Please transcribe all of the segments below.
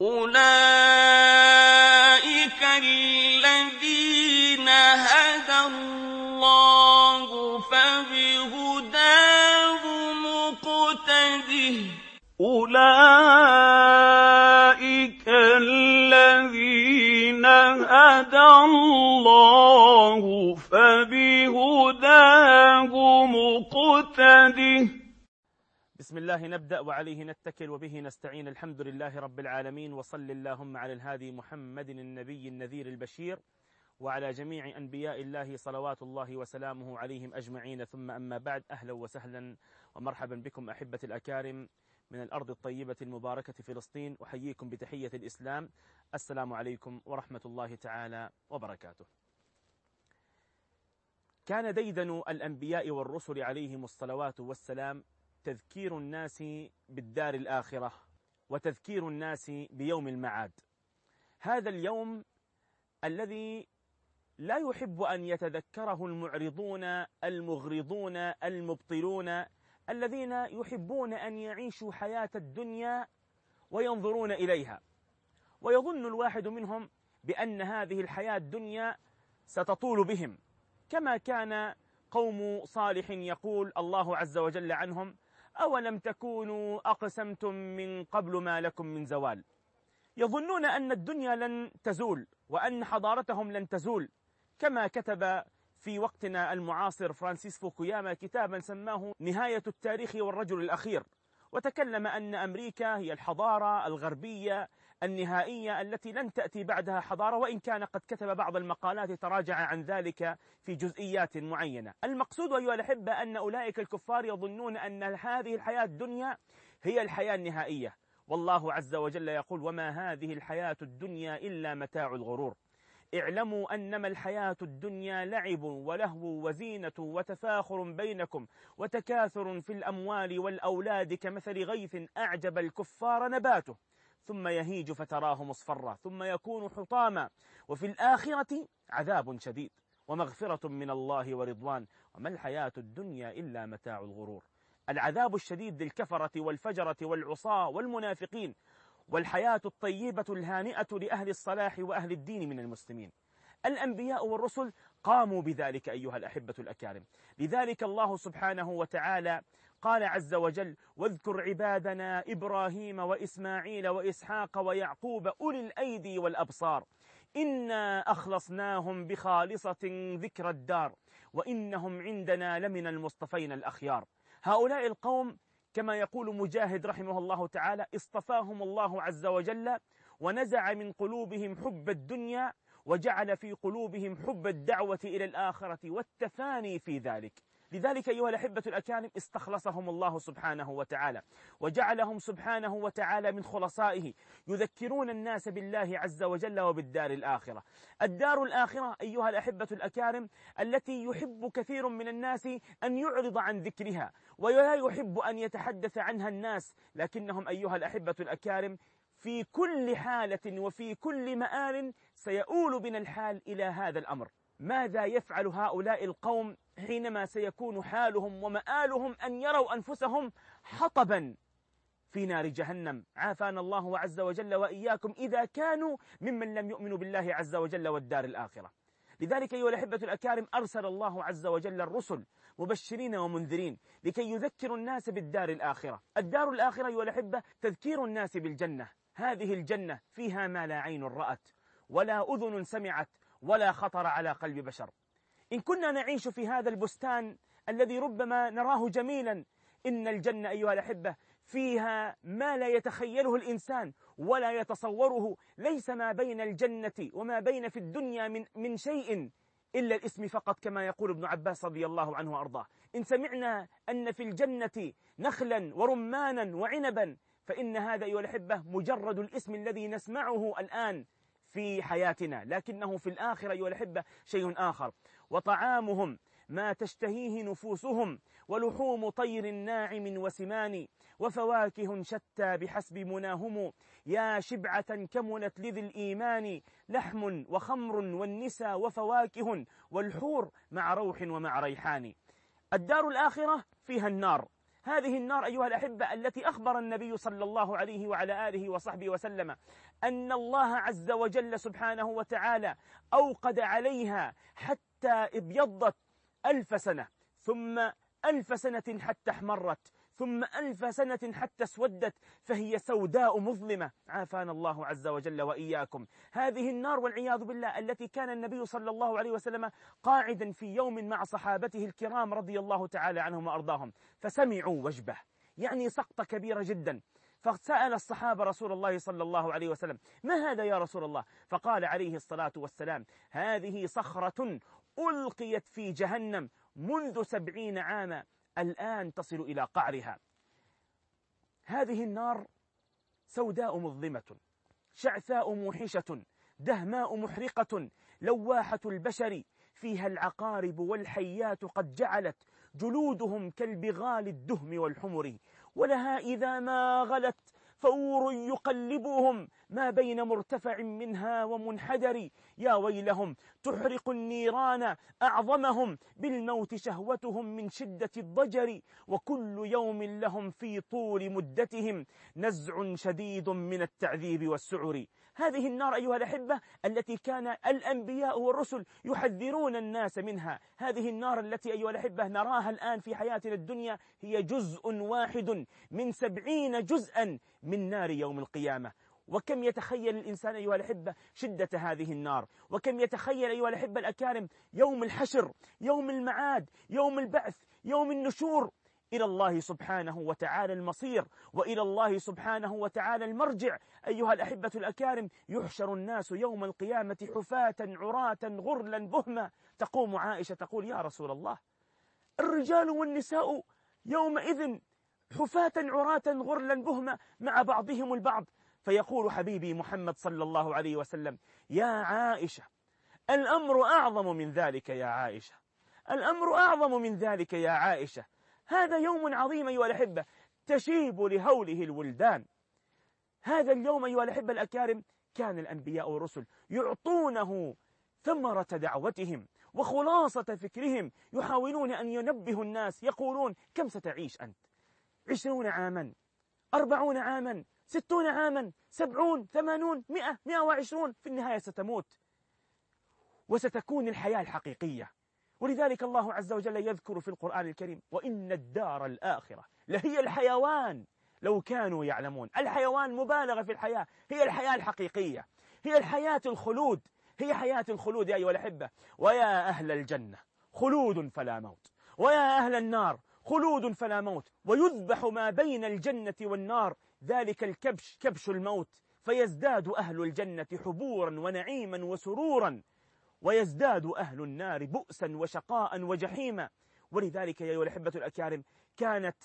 أولئك الذين هدى الله فبهداه مقتده أولئك الذين هدى الله فبهداه مقتده بسم الله نبدأ وعليه نتكل وبه نستعين. الحمد لله رب العالمين وصل اللهم على الهادي محمد النبي النذير البشير وعلى جميع أنبياء الله صلوات الله وسلامه عليهم أجمعين. ثم أما بعد أهلا وسهلا ومرحبا بكم أحبة الأكارم من الأرض الطيبة المباركة فلسطين أحييكم بتحية الإسلام. السلام عليكم ورحمة الله تعالى وبركاته. كان ديدن الأنبياء والرسل عليهم الصلوات والسلام تذكير الناس بالدار الآخرة وتذكير الناس بيوم المعاد. هذا اليوم الذي لا يحب أن يتذكره المعرضون المغرضون المبطلون الذين يحبون أن يعيشوا حياة الدنيا وينظرون إليها. ويظن الواحد منهم بأن هذه الحياة الدنيا ستطول بهم. كما كان قوم صالح يقول الله عز وجل عنهم أولم تكونوا أقسمتم من قبل ما لكم من زوال؟ يظنون أن الدنيا لن تزول وأن حضارتهم لن تزول كما كتب في وقتنا المعاصر فرانسيس فوكوياما كتابا سماه نهاية التاريخ والرجل الأخير. وتكلم أن أمريكا هي الحضارة الغربية النهائية التي لن تأتي بعدها حضارة وإن كان قد كتب بعض المقالات تراجع عن ذلك في جزئيات معينة. المقصود أيها الأحبة أن أولئك الكفار يظنون أن هذه الحياة الدنيا هي الحياة النهائية. والله عز وجل يقول وما هذه الحياة الدنيا إلا متاع الغرور اعلموا أنما الحياة الدنيا لعب ولهو وزينة وتفاخر بينكم وتكاثر في الأموال والأولاد كمثل غيث أعجب الكفار نباته. ثم يهيج فتراه مصفرا ثم يكون حطاما. وفي الآخرة عذاب شديد ومغفرة من الله ورضوان. وما الحياة الدنيا إلا متاع الغرور. العذاب الشديد للكفرة والفجرة والعصاة والمنافقين. والحياة الطيبة الهانئة لأهل الصلاح وأهل الدين من المسلمين. الأنبياء والرسل قاموا بذلك أيها الأحبة الأكارم. لذلك الله سبحانه وتعالى قال عز وجل واذكر عبادنا إبراهيم وإسماعيل وإسحاق ويعقوب أولي الأيدي والأبصار. إنا أخلصناهم بخالصة ذكر الدار وإنهم عندنا لمن المصطفين الأخيار. هؤلاء القوم كما يقول مجاهد رحمه الله تعالى اصطفاهم الله عز وجل ونزع من قلوبهم حب الدنيا وجعل في قلوبهم حب الدعوة إلى الآخرة والتفاني في ذلك. لذلك أيها الأحبة الأكارم استخلصهم الله سبحانه وتعالى وجعلهم سبحانه وتعالى من خلصائه يذكرون الناس بالله عز وجل وبالدار الآخرة. الدار الآخرة أيها الأحبة الأكارم التي يحب كثير من الناس أن يعرض عن ذكرها ولا يحب أن يتحدث عنها الناس لكنهم أيها الأحبة الأكارم في كل حالة وفي كل مآل سيؤول بنا الحال إلى هذا الأمر. ماذا يفعل هؤلاء القوم حينما سيكون حالهم ومآلهم أن يروا أنفسهم حطبا في نار جهنم؟ عافانا الله عز وجل وإياكم إذا كانوا ممن لم يؤمنوا بالله عز وجل والدار الآخرة. لذلك أيها الأحبة الأكارم أرسل الله عز وجل الرسل مبشرين ومنذرين لكي يذكروا الناس بالدار الآخرة. الدار الآخرة أيها الأحبة تذكير الناس بالجنة. هذه الجنة فيها ما لا عين رأت ولا أذن سمعت ولا خطر على قلب بشر. إن كنا نعيش في هذا البستان الذي ربما نراه جميلا إن الجنة أيها الأحبة فيها ما لا يتخيله الإنسان ولا يتصوره. ليس ما بين الجنة وما بين في الدنيا من, من شيء إلا الاسم فقط كما يقول ابن عباس رضي الله عنه وأرضاه. إن سمعنا أن في الجنة نخلا ورمانا وعنبا فإن هذا أيها الأحبة مجرد الاسم الذي نسمعه الآن. في حياتنا لكنه في الآخرة أيها الأحبة شيء آخر. وطعامهم ما تشتهيه نفوسهم ولحوم طير ناعم وسمان وفواكه شتى بحسب مناهم. يا شبعة كملت لذي الإيمان لحم وخمر والنسى وفواكه والحور مع روح ومع ريحان. الدار الآخرة فيها النار. هذه النار أيها الأحبة التي أخبر النبي صلى الله عليه وعلى آله وصحبه وسلم أن الله عز وجل سبحانه وتعالى أوقد عليها حتى ابيضت ألف سنة ثم ألف سنة حتى احمرت. ثم ألف سنة حتى اسودت فهي سوداء مظلمة. عافانا الله عز وجل وإياكم. هذه النار والعياذ بالله التي كان النبي صلى الله عليه وسلم قاعدا في يوم مع صحابته الكرام رضي الله تعالى عنهم وأرضاهم. فسمعوا وجبه. يعني سقطة كبيرة جدا. فسأل الصحابة رسول الله صلى الله عليه وسلم ما هذا يا رسول الله؟ فقال عليه الصلاة والسلام هذه صخرة ألقيت في جهنم منذ سبعين عاما. الآن تصل إلى قعرها. هذه النار سوداء مظلمة شعثاء موحشة دهماء محرقة لواحة البشر فيها العقارب والحيات قد جعلت جلودهم كالبغال الدهم والحمر ولها إذا ما غلت فور يقلبهم ما بين مرتفع منها ومنحدر. يا ويلهم تحرق النيران أعظمهم. بالموت شهوتهم من شدة الضجر. وكل يوم لهم في طول مدتهم نزع شديد من التعذيب والسعر. هذه النار أيها الأحبة التي كان الأنبياء والرسل يحذرون الناس منها. هذه النار التي أيها الأحبة نراها الآن في حياتنا الدنيا هي جزء واحد من سبعين جزءا من نار يوم القيامة. وكم يتخيل الإنسان أيها الأحبة شدة هذه النار؟ وكم يتخيل أيها الأحبة الأكارم يوم الحشر يوم المعاد يوم البعث يوم النشور؟ إلى الله سبحانه وتعالى المصير وإلى الله سبحانه وتعالى المرجع. أيها الأحبة الأكارم يحشر الناس يوم القيامة حفاة عراة غرلا بهما. تقوم عائشة تقول يا رسول الله الرجال والنساء يومئذ حفاة عراة غرلا بهما مع بعضهم البعض. فيقول حبيبي محمد صلى الله عليه وسلم يا عائشة الأمر أعظم من ذلك يا عائشة. الأمر أعظم من ذلك يا عائشة. هذا يوم عظيم أيها الأحبة تشيب لهوله الولدان. هذا اليوم أيها الأحبة الأكارم كان الأنبياء والرسل يعطونه ثمرة دعوتهم وخلاصة فكرهم يحاولون أن ينبهوا الناس يقولون كم ستعيش أنت؟ عشرون عاما أربعون عاما ستون عاما سبعون ثمانون مئة مئة وعشرون في النهاية ستموت. وستكون الحياة الحقيقية. ولذلك الله عز وجل يذكر في القرآن الكريم وإن الدار الآخرة لهي الحيوان لو كانوا يعلمون. الحيوان مبالغة في الحياة هي الحياة الحقيقية هي الحياة الخلود هي حياة الخلود يا أيها الأحبة. ويا أهل الجنة خلود فلا موت. ويا أهل النار خلود فلا موت. ويذبح ما بين الجنة والنار ذلك الكبش كبش الموت. فيزداد أهل الجنة حبورا ونعيما وسرورا. ويزداد أهل النار بؤسا وشقاء وجحيما. ولذلك يا أيها الأحبة الأكارم كانت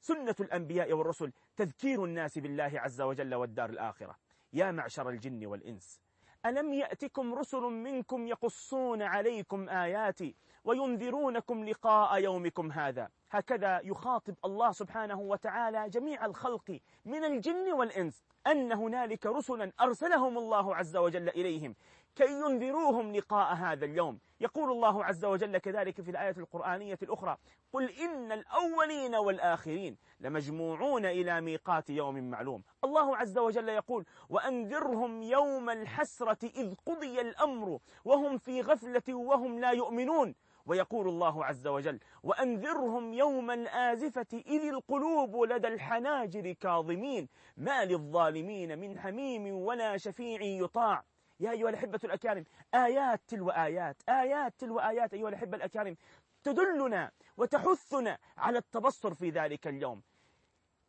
سنة الأنبياء والرسل تذكير الناس بالله عز وجل والدار الآخرة. يا معشر الجن والإنس ألم يأتكم رسل منكم يقصون عليكم آياتي وينذرونكم لقاء يومكم هذا؟ هكذا يخاطب الله سبحانه وتعالى جميع الخلق من الجن والإنس أن هنالك رسلا أرسلهم الله عز وجل إليهم. كي ينذروهم لقاء هذا اليوم. يقول الله عز وجل كذلك في الآية القرآنية الأخرى قل إن الأولين والآخرين لمجموعون إلى ميقات يوم معلوم. الله عز وجل يقول وأنذرهم يوم الحسرة إذ قضي الأمر وهم في غفلة وهم لا يؤمنون. ويقول الله عز وجل وأنذرهم يوم الآزفة إذ القلوب لدى الحناجر كاظمين. ما للظالمين من حميم ولا شفيع يطاع. يا أيها الأحبة الأكارم آيات تلو آيات آيات تلو آيات أيها الأحبة الأكارم تدلنا وتحثنا على التبصر في ذلك اليوم.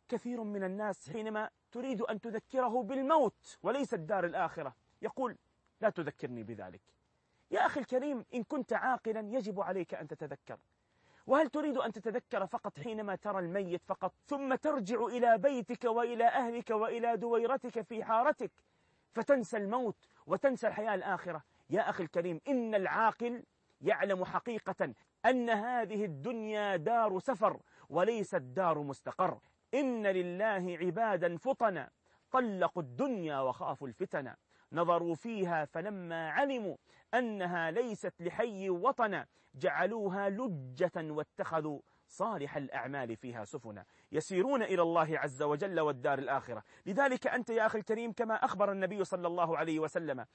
كثير من الناس حينما تريد أن تذكره بالموت وليس الدار الآخرة يقول لا تذكرني بذلك. يا أخي الكريم إن كنت عاقلا يجب عليك أن تتذكر. وهل تريد أن تتذكر فقط حينما ترى الميت فقط ثم ترجع إلى بيتك وإلى أهلك وإلى دويرتك في حارتك فتنسى الموت وتنسى الحياة الآخرة. يا أخي الكريم إن العاقل يعلم حقيقة أن هذه الدنيا دار سفر وليست دار مستقر. إن لله عبادا فطنا طلقوا الدنيا وخافوا الفتن. نظروا فيها فلما علموا أنها ليست لحي وطنا جعلوها لجة واتخذوا صالح الأعمال فيها سفنا يسيرون إلى الله عز وجل والدار الآخرة. لذلك أنت يا أخي الكريم كما أخبر النبي صلى الله عليه وسلم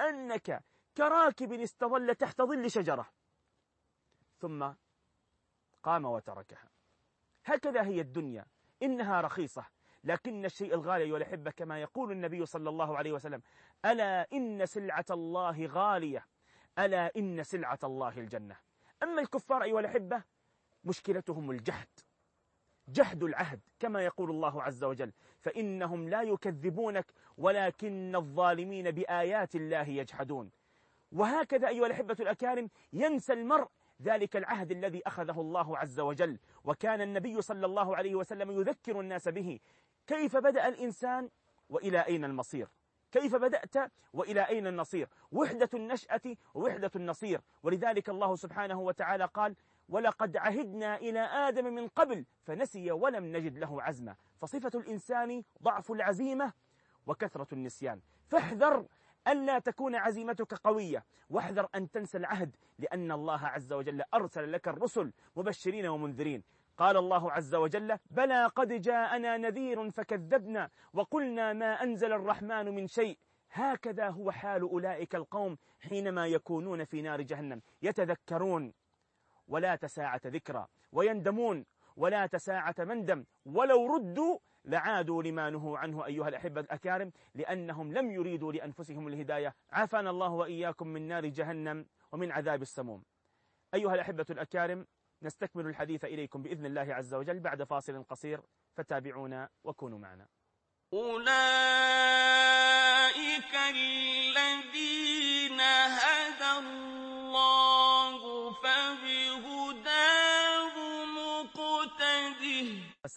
أنك كراكب استظل تحت ظل شجرة. ثم قام وتركها. هكذا هي الدنيا. إنها رخيصة. لكن الشيء الغالي أيها الأحبة كما يقول النبي صلى الله عليه وسلم ألا إن سلعة الله غالية. ألا إن سلعة الله الجنة. أما الكفار أيها الأحبة مشكلتهم الجهد جهد العهد كما يقول الله عز وجل فإنهم لا يكذبونك ولكن الظالمين بآيات الله يجحدون. وهكذا أيها الأحبة الأكارم ينسى المرء ذلك العهد الذي أخذه الله عز وجل وكان النبي صلى الله عليه وسلم يذكر الناس به كيف بدأ الإنسان وإلى أين المصير؟ كيف بدأت وإلى أين النصير؟ وحدة النشأة ووحدة النصير. ولذلك الله سبحانه وتعالى قال ولقد عهدنا إلى آدم من قبل فنسي ولم نجد له عزما. فصفة الإنسان ضعف العزيمة وكثرة النسيان. فاحذر ألا تكون عزيمتك قوية واحذر أن تنسى العهد لأن الله عز وجل أرسل لك الرسل مبشرين ومنذرين. قال الله عز وجل بلى قد جاءنا نذير فكذبنا وقلنا ما أنزل الرحمن من شيء هكذا هو حال أولئك القوم حينما يكونون في نار جهنم. يتذكرون ولا تساعة ذكرى ويندمون ولا تساعة مندم ولو ردوا لعادوا لما نهوا عنه أيها الأحبة الأكارم لأنهم لم يريدوا لأنفسهم الهداية. عافانا الله وإياكم من نار جهنم ومن عذاب السموم. أيها الأحبة الأكارم نستكمل الحديث إليكم بإذن الله عز وجل بعد فاصل قصير فتابعونا وكونوا معنا. أولئك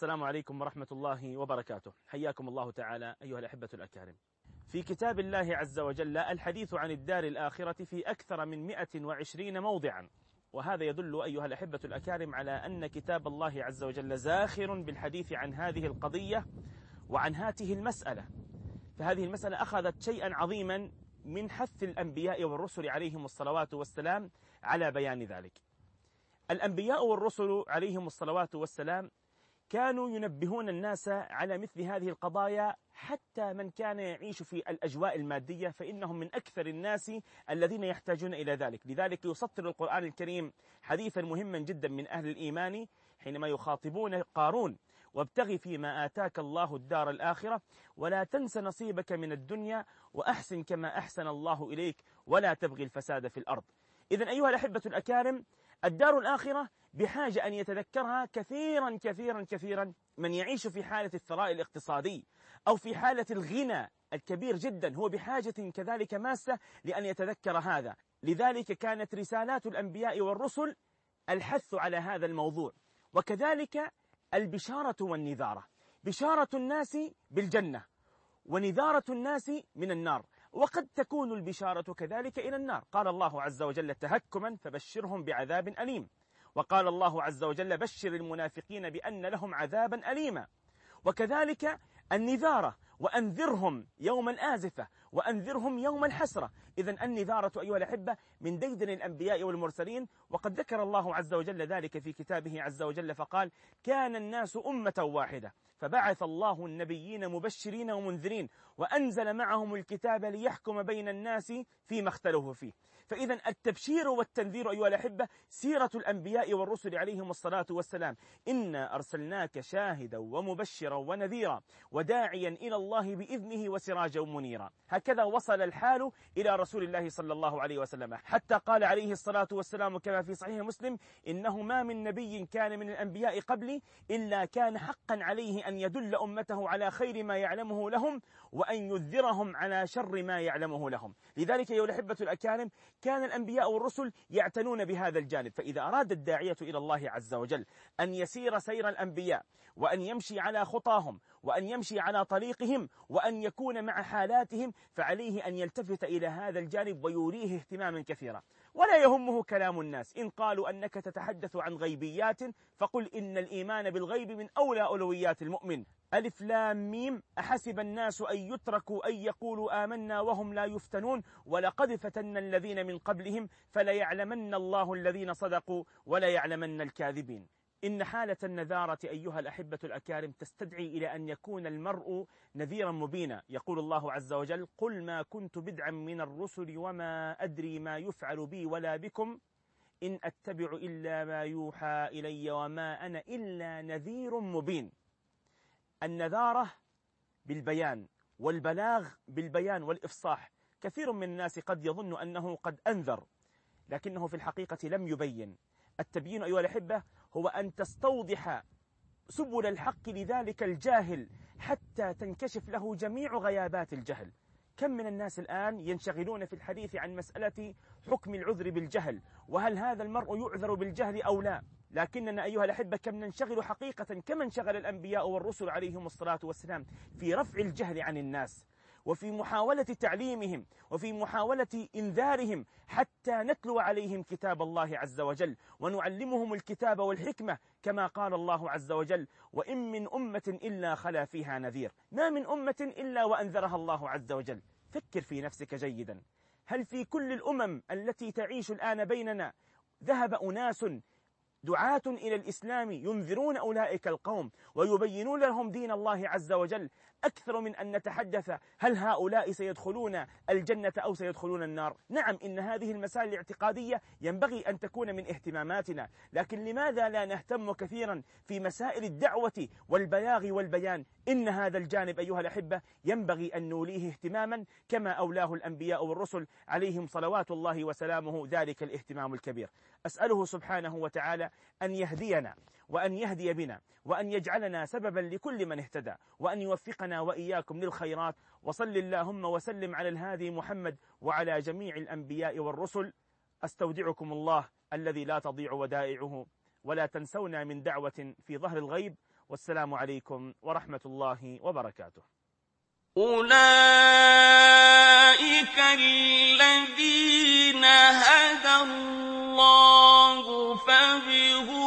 السلام عليكم ورحمة الله وبركاته. حياكم الله تعالى أيها الأحبة الأكارم. في كتاب الله عز وجل الحديث عن الدار الآخرة في أكثر من 120 موضعا. وهذا يدل أيها الأحبة الأكارم على أن كتاب الله عز وجل زاخر بالحديث عن هذه القضية وعن هاته المسألة. فهذه المسألة أخذت شيئا عظيما من حث الأنبياء والرسل عليهم الصلوات والسلام على بيان ذلك. الأنبياء والرسل عليهم الصلوات والسلام كانوا ينبهون الناس على مثل هذه القضايا حتى من كان يعيش في الأجواء المادية فإنهم من أكثر الناس الذين يحتاجون إلى ذلك. لذلك يسطر القرآن الكريم حديثا مهما جدا من أهل الإيمان حينما يخاطبون قارون وابتغي فيما آتاك الله الدار الآخرة ولا تنس نصيبك من الدنيا وأحسن كما أحسن الله إليك ولا تبغي الفساد في الأرض. إذا أيها الأحبة الأكارم الدار الآخرة بحاجة أن يتذكرها كثيرا كثيرا كثيرا من يعيش في حالة الثراء الاقتصادي أو في حالة الغنى الكبير جدا. هو بحاجة كذلك ماسة لأن يتذكر هذا. لذلك كانت رسالات الأنبياء والرسل الحث على هذا الموضوع. وكذلك البشارة والنذارة. بشارة الناس بالجنة ونذارة الناس من النار. وقد تكون البشارة كذلك إلى النار. قال الله عز وجل تهكما فبشرهم بعذاب أليم. وقال الله عز وجل بشر المنافقين بأن لهم عذابا أليما. وكذلك النذارة وأنذرهم يوم الآزفة وأنذرهم يوم الحسرة. إذا النذارة أيها الأحبة من ديدن الأنبياء والمرسلين وقد ذكر الله عز وجل ذلك في كتابه عز وجل فقال كان الناس أمة واحدة فبعث الله النبيين مبشرين ومنذرين وأنزل معهم الكتاب ليحكم بين الناس فيما اختلفوا فيه. فإذا التبشير والتنذير أيها الأحبة سيرة الأنبياء والرسل عليهم الصلاة والسلام. إنا أرسلناك شاهدا ومبشرا ونذيرا وداعيا إلى الله بإذنه وسراجا منيرا. هكذا وصل الحال إلى رسول الله صلى الله عليه وسلم. حتى قال عليه الصلاة والسلام كما في صحيح مسلم إنه ما من نبي كان من الأنبياء قبلي إلا كان حقا عليه أن يدل أمته على خير ما يعلمه لهم وأن يذرهم على شر ما يعلمه لهم. لذلك أيها الأحبة الأكارم كان الأنبياء والرسل يعتنون بهذا الجانب. فإذا أراد الداعية إلى الله عز وجل أن يسير سير الأنبياء وأن يمشي على خطاهم وأن يمشي على طريقهم وأن يكون مع حالاتهم فعليه أن يلتفت إلى هذا الجانب ويوريه اهتماما كثيرا. ولا يهمه كلام الناس. إن قالوا أنك تتحدث عن غيبيات فقل إن الإيمان بالغيب من أولى أولويات المؤمن. ألف لام ميم. أحسب الناس أن يتركوا أن يقولوا آمنا وهم لا يفتنون. ولقد فتنا الذين من قبلهم فليعلمن الله الذين صدقوا وليعلمن الكاذبين. إن حالة النذارة أيها الأحبة الأكارم تستدعي إلى أن يكون المرء نذيرا مبينا. يقول الله عز وجل قل ما كنت بدعا من الرسل وما أدري ما يفعل بي ولا بكم. إن أتبع إلا ما يوحى إلي وما أنا إلا نذير مبين. النذارة بالبيان والبلاغ بالبيان والإفصاح. كثير من الناس قد يظن أنه قد أنذر لكنه في الحقيقة لم يبين. التبيين أيها الأحبة هو أن تستوضح سبل الحق لذلك الجاهل حتى تنكشف له جميع غيابات الجهل. كم من الناس الآن ينشغلون في الحديث عن مسألة حكم العذر بالجهل؟ وهل هذا المرء يعذر بالجهل أو لا؟ لكننا أيها الأحبة كم ننشغل حقيقة؟ كما انشغل الأنبياء والرسل عليهم الصلاة والسلام في رفع الجهل عن الناس؟ وفي محاولة تعليمهم وفي محاولة إنذارهم حتى نتلو عليهم كتاب الله عز وجل. ونعلمهم الكتاب والحكمة كما قال الله عز وجل وإن من أمة إلا خلا فيها نذير. ما من أمة إلا وأنذرها الله عز وجل. فكر في نفسك جيدا. هل في كل الأمم التي تعيش الآن بيننا ذهب أناس دعاة إلى الإسلام ينذرون أولئك القوم ويبينون لهم دين الله عز وجل أكثر من أن نتحدث هل هؤلاء سيدخلون الجنة أو سيدخلون النار. نعم إن هذه المسائل الاعتقادية ينبغي أن تكون من اهتماماتنا لكن لماذا لا نهتم كثيرا في مسائل الدعوة والبلاغ والبيان؟ إن هذا الجانب أيها الأحبة ينبغي أن نوليه اهتماما كما أولاه الأنبياء والرسل عليهم صلوات الله وسلامه ذلك الاهتمام الكبير. أسأله سبحانه وتعالى أن يهدينا وأن يهدي بنا وأن يجعلنا سببا لكل من اهتدى وأن يوفقنا وإياكم للخيرات. وصل اللهم وسلم على الهادي محمد وعلى جميع الأنبياء والرسل. أستودعكم الله الذي لا تضيع ودائعه ولا تنسونا من دعوة في ظهر الغيب. والسلام عليكم ورحمة الله وبركاته. أولئك الذين هدى الله فبهداه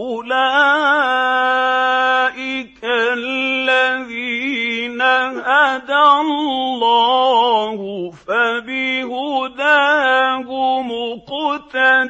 أولئك الذين هدى الله فبهداه مقتده